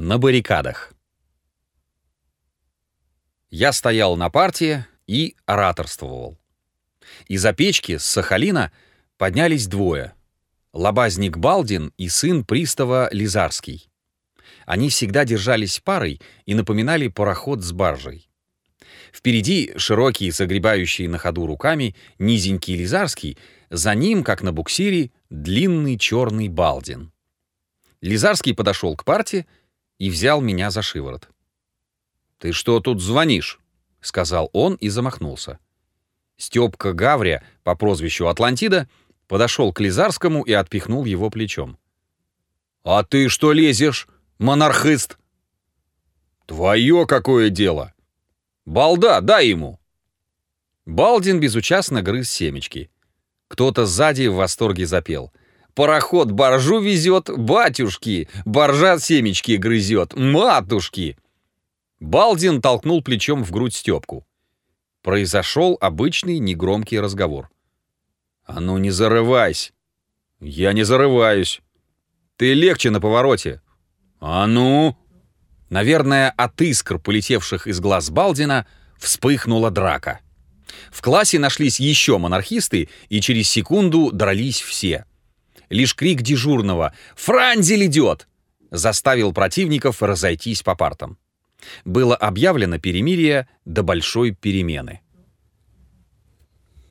На баррикадах. Я стоял на партии и ораторствовал. Из-за печки с Сахалина поднялись двое. Лобазник Балдин и сын пристава Лизарский. Они всегда держались парой и напоминали пароход с баржей. Впереди широкий, загребающий на ходу руками, низенький Лизарский, за ним, как на буксире, длинный черный Балдин. Лизарский подошел к парте и взял меня за шиворот. «Ты что тут звонишь?» — сказал он и замахнулся. Степка Гаврия по прозвищу Атлантида подошел к Лизарскому и отпихнул его плечом. «А ты что лезешь, монархист?» «Твое какое дело!» «Балда, дай ему!» Балдин безучастно грыз семечки. Кто-то сзади в восторге запел — Пароход боржу везет, батюшки, боржа семечки грызет, матушки. Балдин толкнул плечом в грудь Степку. Произошел обычный негромкий разговор. «А ну не зарывайся!» «Я не зарываюсь!» «Ты легче на повороте!» «А ну!» Наверное, от искр, полетевших из глаз Балдина, вспыхнула драка. В классе нашлись еще монархисты, и через секунду дрались все — Лишь крик дежурного «Франзель идет!» заставил противников разойтись по партам. Было объявлено перемирие до большой перемены.